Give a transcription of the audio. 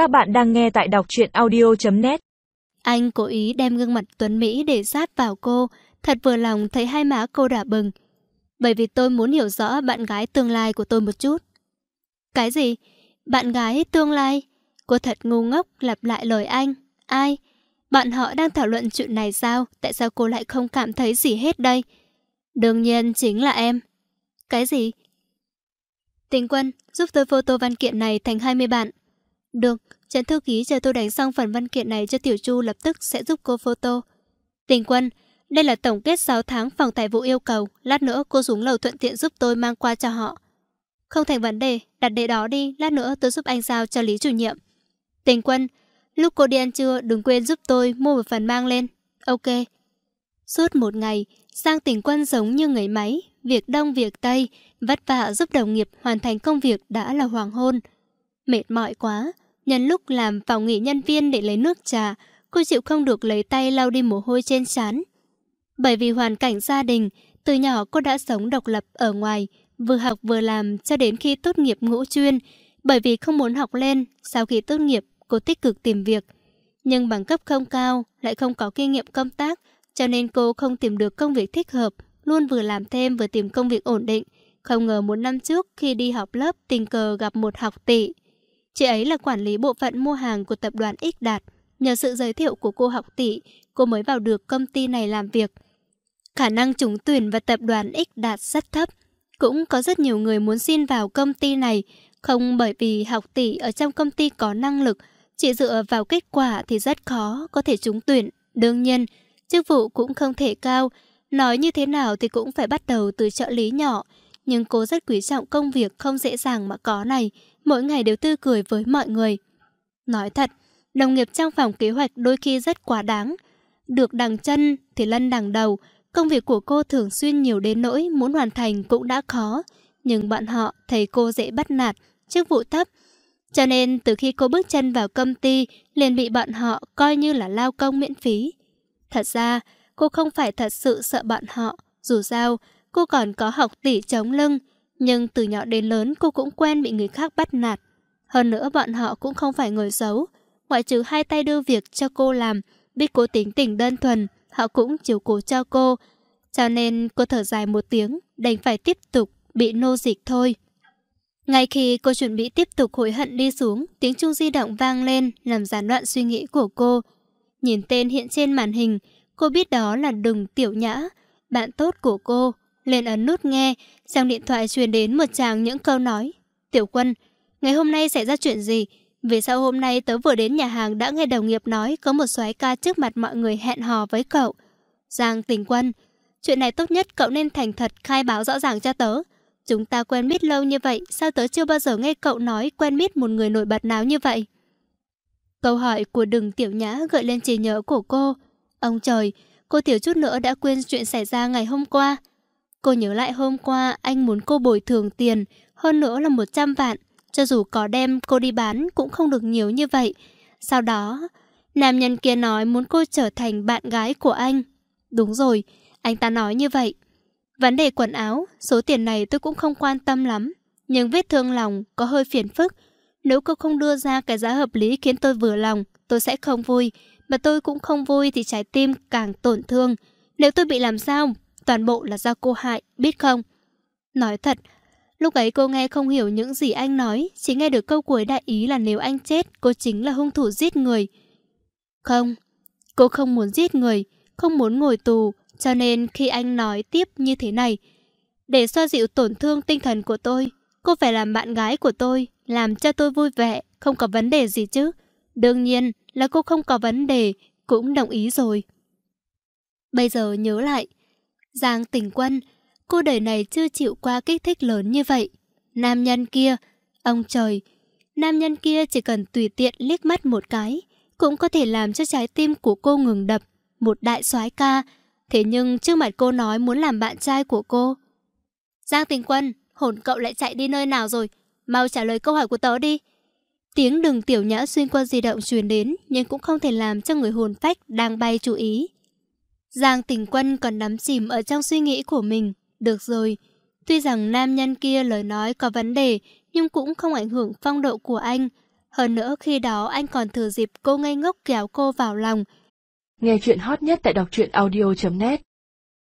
Các bạn đang nghe tại đọc truyện audio.net Anh cố ý đem gương mặt Tuấn Mỹ để sát vào cô, thật vừa lòng thấy hai má cô đỏ bừng. Bởi vì tôi muốn hiểu rõ bạn gái tương lai của tôi một chút. Cái gì? Bạn gái tương lai? Cô thật ngu ngốc lặp lại lời anh. Ai? Bạn họ đang thảo luận chuyện này sao? Tại sao cô lại không cảm thấy gì hết đây? Đương nhiên chính là em. Cái gì? Tình quân, giúp tôi photo văn kiện này thành 20 bạn. Được, Trần thư ký chờ tôi đánh xong phần văn kiện này cho Tiểu Chu lập tức sẽ giúp cô photo. Tình quân, đây là tổng kết 6 tháng phòng tài vụ yêu cầu. Lát nữa cô xuống lầu thuận tiện giúp tôi mang qua cho họ. Không thành vấn đề, đặt để đó đi. Lát nữa tôi giúp anh giao cho Lý chủ nhiệm. Tình quân, lúc cô đi ăn trưa đừng quên giúp tôi mua một phần mang lên. Ok. Suốt một ngày, Giang tình quân giống như người máy. Việc đông việc tây, vất vả giúp đồng nghiệp hoàn thành công việc đã là hoàng hôn. Mệt mỏi quá, nhân lúc làm phòng nghỉ nhân viên để lấy nước trà, cô chịu không được lấy tay lau đi mồ hôi trên trán. Bởi vì hoàn cảnh gia đình, từ nhỏ cô đã sống độc lập ở ngoài, vừa học vừa làm cho đến khi tốt nghiệp ngũ chuyên. Bởi vì không muốn học lên, sau khi tốt nghiệp, cô tích cực tìm việc. Nhưng bằng cấp không cao, lại không có kinh nghiệm công tác, cho nên cô không tìm được công việc thích hợp, luôn vừa làm thêm vừa tìm công việc ổn định. Không ngờ một năm trước khi đi học lớp tình cờ gặp một học tỷ. Chị ấy là quản lý bộ phận mua hàng của tập đoàn X Đạt. Nhờ sự giới thiệu của cô học tỷ, cô mới vào được công ty này làm việc. Khả năng trúng tuyển vào tập đoàn X Đạt rất thấp. Cũng có rất nhiều người muốn xin vào công ty này, không bởi vì học tỷ ở trong công ty có năng lực, chỉ dựa vào kết quả thì rất khó có thể trúng tuyển. Đương nhiên, chức vụ cũng không thể cao, nói như thế nào thì cũng phải bắt đầu từ trợ lý nhỏ. Nhưng cô rất quý trọng công việc không dễ dàng mà có này, mỗi ngày đều tươi cười với mọi người. Nói thật, đồng nghiệp trong phòng kế hoạch đôi khi rất quá đáng. Được đằng chân thì lân đằng đầu, công việc của cô thường xuyên nhiều đến nỗi muốn hoàn thành cũng đã khó. Nhưng bọn họ thấy cô dễ bắt nạt, chức vụ thấp. Cho nên từ khi cô bước chân vào công ty, liền bị bọn họ coi như là lao công miễn phí. Thật ra, cô không phải thật sự sợ bọn họ. Dù sao, cô còn có học tỷ chống lưng. Nhưng từ nhỏ đến lớn cô cũng quen bị người khác bắt nạt. Hơn nữa bọn họ cũng không phải người xấu. Ngoại trừ hai tay đưa việc cho cô làm, biết cô tính tình đơn thuần, họ cũng chiều cố cho cô. Cho nên cô thở dài một tiếng, đành phải tiếp tục bị nô dịch thôi. Ngay khi cô chuẩn bị tiếp tục hối hận đi xuống, tiếng chuông di động vang lên làm gián đoạn suy nghĩ của cô. Nhìn tên hiện trên màn hình, cô biết đó là Đừng Tiểu Nhã, bạn tốt của cô. Lên ấn nút nghe, trong điện thoại truyền đến một chàng những câu nói. Tiểu quân, ngày hôm nay xảy ra chuyện gì? Vì sao hôm nay tớ vừa đến nhà hàng đã nghe đồng nghiệp nói có một soái ca trước mặt mọi người hẹn hò với cậu. Giang tình quân, chuyện này tốt nhất cậu nên thành thật khai báo rõ ràng cho tớ. Chúng ta quen biết lâu như vậy, sao tớ chưa bao giờ nghe cậu nói quen biết một người nổi bật nào như vậy? Câu hỏi của đừng tiểu nhã gợi lên trí nhớ của cô. Ông trời, cô tiểu chút nữa đã quên chuyện xảy ra ngày hôm qua. Cô nhớ lại hôm qua anh muốn cô bồi thường tiền, hơn nữa là 100 vạn. Cho dù có đem cô đi bán cũng không được nhiều như vậy. Sau đó, nam nhân kia nói muốn cô trở thành bạn gái của anh. Đúng rồi, anh ta nói như vậy. Vấn đề quần áo, số tiền này tôi cũng không quan tâm lắm. Nhưng vết thương lòng có hơi phiền phức. Nếu cô không đưa ra cái giá hợp lý khiến tôi vừa lòng, tôi sẽ không vui. Mà tôi cũng không vui thì trái tim càng tổn thương. Nếu tôi bị làm sao, toàn bộ là do cô hại, biết không? Nói thật, lúc ấy cô nghe không hiểu những gì anh nói, chỉ nghe được câu cuối đại ý là nếu anh chết, cô chính là hung thủ giết người. Không, cô không muốn giết người, không muốn ngồi tù, cho nên khi anh nói tiếp như thế này, để xoa dịu tổn thương tinh thần của tôi, cô phải làm bạn gái của tôi, làm cho tôi vui vẻ, không có vấn đề gì chứ. Đương nhiên là cô không có vấn đề, cũng đồng ý rồi. Bây giờ nhớ lại, Giang tình quân, cô đời này chưa chịu qua kích thích lớn như vậy. Nam nhân kia, ông trời, nam nhân kia chỉ cần tùy tiện liếc mắt một cái, cũng có thể làm cho trái tim của cô ngừng đập, một đại soái ca. Thế nhưng trước mặt cô nói muốn làm bạn trai của cô. Giang tình quân, hồn cậu lại chạy đi nơi nào rồi? Mau trả lời câu hỏi của tớ đi. Tiếng đường tiểu nhã xuyên qua di động truyền đến, nhưng cũng không thể làm cho người hồn phách đang bay chú ý. Giang tình quân còn nắm chìm ở trong suy nghĩ của mình. Được rồi, tuy rằng nam nhân kia lời nói có vấn đề, nhưng cũng không ảnh hưởng phong độ của anh. Hơn nữa khi đó anh còn thừa dịp cô ngây ngốc kéo cô vào lòng. Nghe chuyện hot nhất tại đọc truyện audio.net